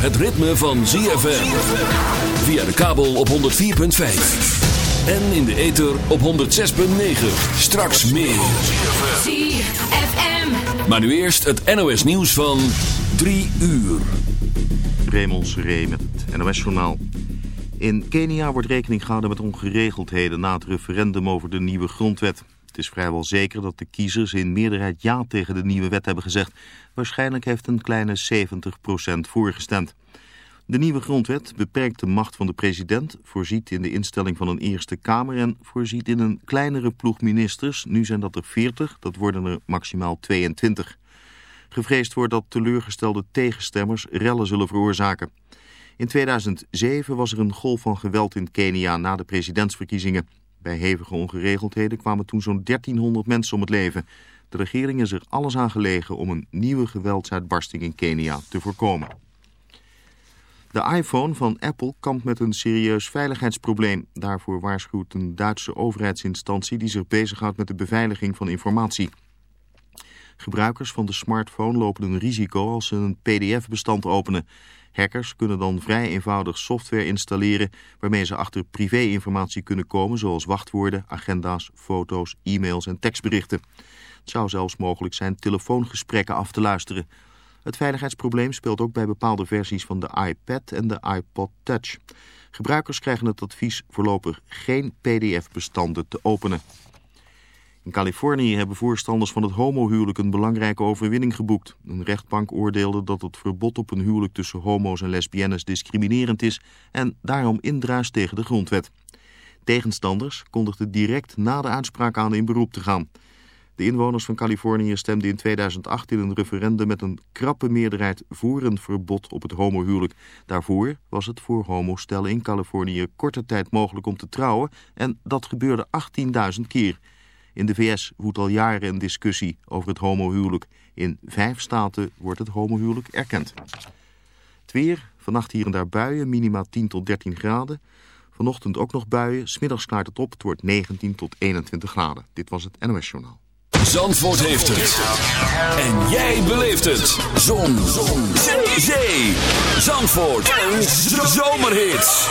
Het ritme van ZFM. Via de kabel op 104.5. En in de ether op 106.9. Straks meer. ZFM. Maar nu eerst het NOS nieuws van 3 uur. Raymond Seré met het NOS journaal. In Kenia wordt rekening gehouden met ongeregeldheden na het referendum over de nieuwe grondwet. Het is vrijwel zeker dat de kiezers in meerderheid ja tegen de nieuwe wet hebben gezegd. Waarschijnlijk heeft een kleine 70% voorgestemd. De nieuwe grondwet beperkt de macht van de president, voorziet in de instelling van een Eerste Kamer en voorziet in een kleinere ploeg ministers. Nu zijn dat er 40, dat worden er maximaal 22. Gevreesd wordt dat teleurgestelde tegenstemmers rellen zullen veroorzaken. In 2007 was er een golf van geweld in Kenia na de presidentsverkiezingen. Bij hevige ongeregeldheden kwamen toen zo'n 1300 mensen om het leven. De regering is er alles aan gelegen om een nieuwe geweldsuitbarsting in Kenia te voorkomen. De iPhone van Apple kampt met een serieus veiligheidsprobleem. Daarvoor waarschuwt een Duitse overheidsinstantie die zich bezighoudt met de beveiliging van informatie. Gebruikers van de smartphone lopen een risico als ze een pdf-bestand openen. Hackers kunnen dan vrij eenvoudig software installeren waarmee ze achter privé-informatie kunnen komen zoals wachtwoorden, agenda's, foto's, e-mails en tekstberichten. Het zou zelfs mogelijk zijn telefoongesprekken af te luisteren. Het veiligheidsprobleem speelt ook bij bepaalde versies van de iPad en de iPod Touch. Gebruikers krijgen het advies voorlopig geen pdf-bestanden te openen. In Californië hebben voorstanders van het homohuwelijk een belangrijke overwinning geboekt. Een rechtbank oordeelde dat het verbod op een huwelijk tussen homo's en lesbiennes discriminerend is en daarom indruist tegen de grondwet. Tegenstanders kondigden direct na de uitspraak aan in beroep te gaan. De inwoners van Californië stemden in 2008 in een referendum met een krappe meerderheid voor een verbod op het homohuwelijk. Daarvoor was het voor homostellen in Californië korte tijd mogelijk om te trouwen en dat gebeurde 18.000 keer. In de VS woedt al jaren een discussie over het homohuwelijk. In vijf staten wordt het homohuwelijk erkend. Het weer, vannacht hier en daar buien, minima 10 tot 13 graden. Vanochtend ook nog buien, smiddags klaart het op, het wordt 19 tot 21 graden. Dit was het NOS Journaal. Zandvoort heeft het. En jij beleeft het. Zon. Zon. Zee. Zandvoort. Een zomerhit.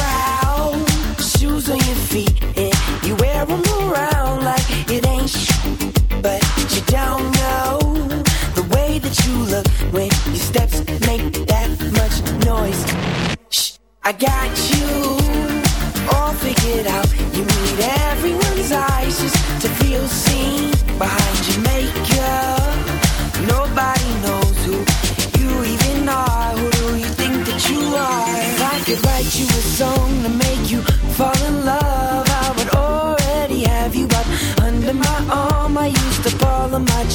don't know the way that you look when your steps make that much noise. Shh I got you. All figured out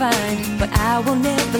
find, but I will never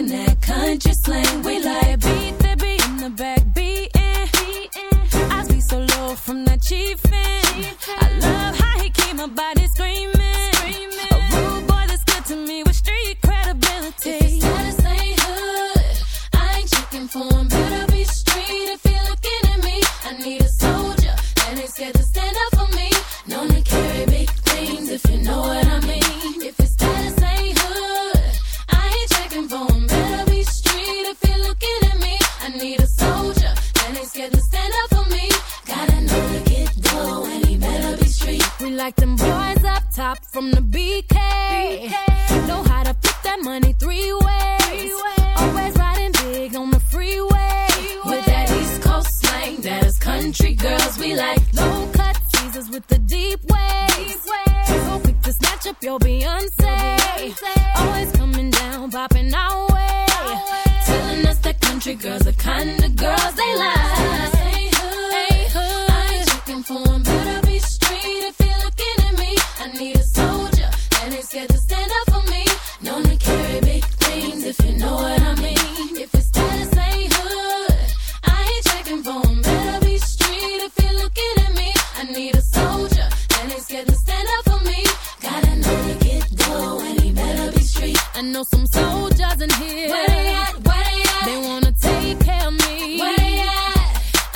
talking that country slang. We like beat the beat in the back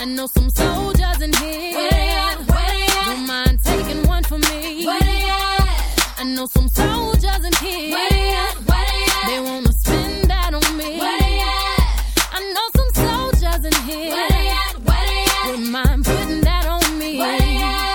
I know some soldiers in here. Where they at? Where they at? Don't mind taking one for me. Where they at? I know some soldiers in here. Where they at? Where they at? They wanna spend that on me. Where they at? I know some soldiers in here. Where they at? Where they at? Wouldn't mind putting that on me. Where they at?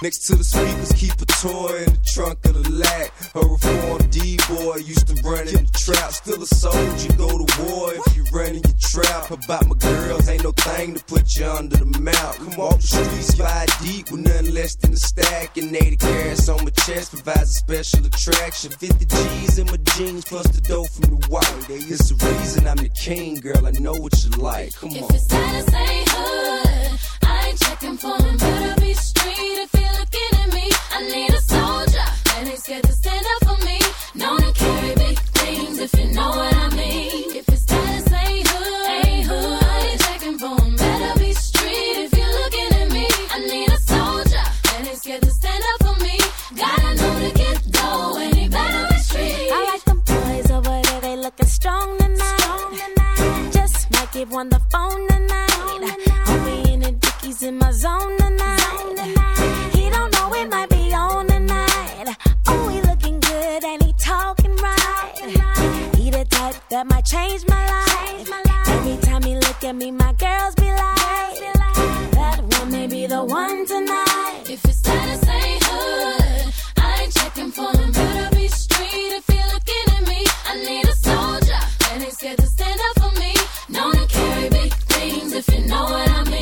Next to the speakers, keep a toy in the trunk of the lag. A reformed D-boy used to run in the trap. Still a soldier, go to war if you run in your trap. About my girls, ain't no thing to put you under the mount. Come walk the streets five deep with nothing less than a stack. And 80 carats on my chest provides a special attraction. 50 G's in my jeans, plus the dough from the white. It's the reason I'm the king, girl. I know what you like. Come If on. it's status ain't hood, I ain't checking for 'em. Better be street if you're looking at me. I need a soldier that ain't scared to stand up for me. Known to carry big things if you know what I mean. If scared to stand up for me. Gotta know to get dough and he better be street. I like them boys over there, they looking strong tonight. Just might give one the phone tonight. Homie in the dickies in my zone tonight. He don't know it might be on tonight. Oh, he looking good and he talking right. He the type that might change my life. Every time he look at me, my girls be like, that one may be the one tonight. If you know what I mean.